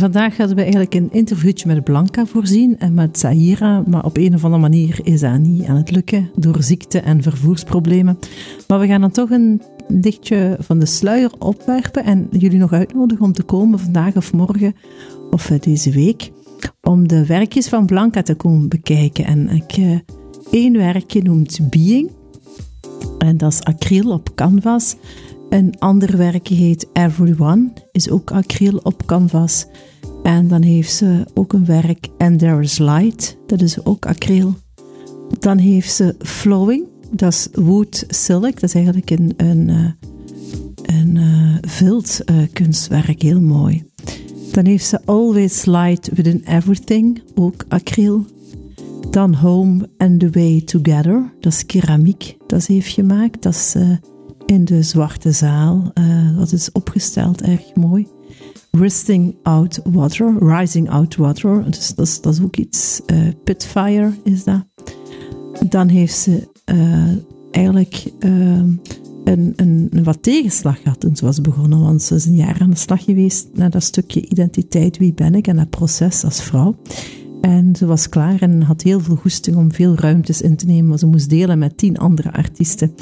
Vandaag hadden we eigenlijk een interviewtje met Blanca voorzien en met Zahira, maar op een of andere manier is dat niet aan het lukken door ziekte en vervoersproblemen. Maar we gaan dan toch een lichtje van de sluier opwerpen en jullie nog uitnodigen om te komen vandaag of morgen of eh, deze week om de werkjes van Blanca te komen bekijken. En ik, uh, één werkje noemt Being en dat is acryl op canvas. Een ander werkje heet Everyone, is ook acryl op canvas. En dan heeft ze ook een werk And There Is Light, dat is ook acryl. Dan heeft ze Flowing, dat is wood silk, dat is eigenlijk een, een, eh, een vilt uh, kunstwerk, heel mooi. Dan heeft ze Always Light Within Everything, ook acryl. Dan Home and the Way Together, dat is keramiek, dat ze heeft gemaakt. Dat is in de Zwarte Zaal. Uh, dat is opgesteld, erg mooi. Rising Out Water, Rising Out Water, dus dat is, ook iets. Uh, Pitfire is dat. Dan heeft ze uh, eigenlijk een, een, een, wat tegenslag gehad toen ze was begonnen, want ze is een jaar aan de slag geweest naar dat stukje identiteit, wie ben ik, en dat proces als vrouw. En ze was klaar en had heel veel goesting om veel ruimtes in te nemen, maar ze moest delen met tien andere artiesten.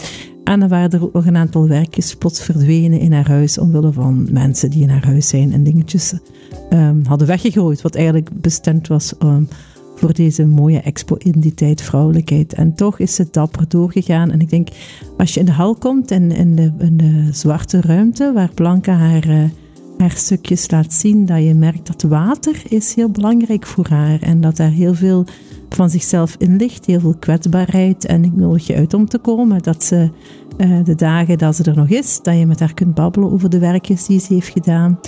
En dan waren er ook nog een aantal werkjes plots verdwenen in haar huis, omwille van mensen die in haar huis zijn en dingetjes um, hadden weggegooid, wat eigenlijk bestemd was um, voor deze mooie expo in die tijd, vrouwelijkheid. En toch is ze dapper doorgegaan. En ik denk, als je in de hal komt en in de, zwarte ruimte, waar Blanca haar... Uh, haar stukjes laat zien dat je merkt dat water is heel belangrijk voor haar en dat daar heel veel van zichzelf in ligt, heel veel kwetsbaarheid en ik nodig je uit om te komen, dat ze uh, de dagen dat ze er nog is, dat je met haar kunt babbelen over de werkjes die ze heeft gedaan.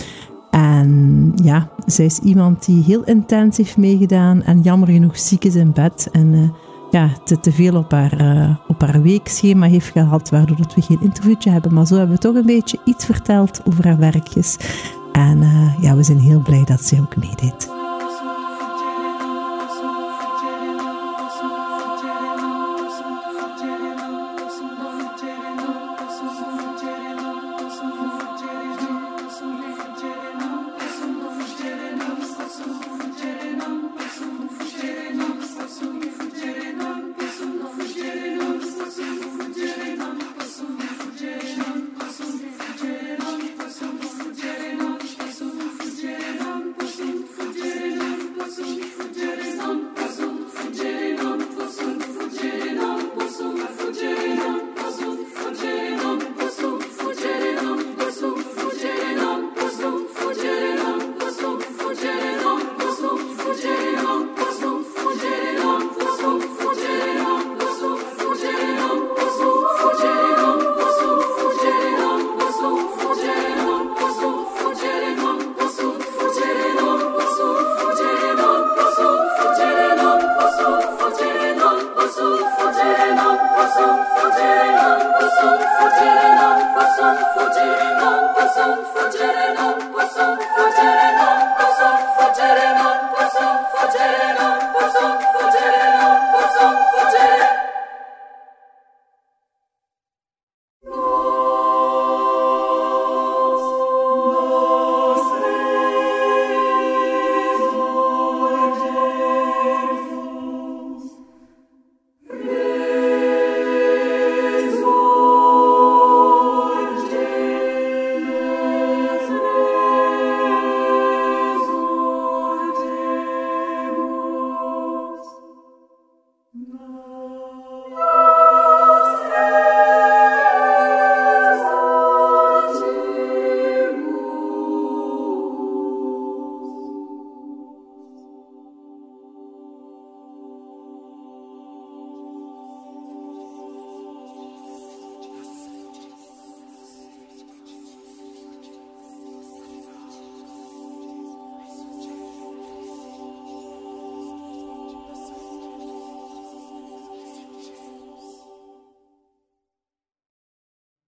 En ja, zij is iemand die heel intens heeft meegedaan en jammer genoeg ziek is in bed en uh, ja, te, te veel op haar, uh, op haar weekschema heeft gehad, waardoor dat we geen interviewtje hebben. Maar zo hebben we toch een beetje iets verteld over haar werkjes. En ja, we zijn heel blij dat zij ook meedeed. Fuggire non posso, fuggire non posso, fuggire non posso, fuggire non. No.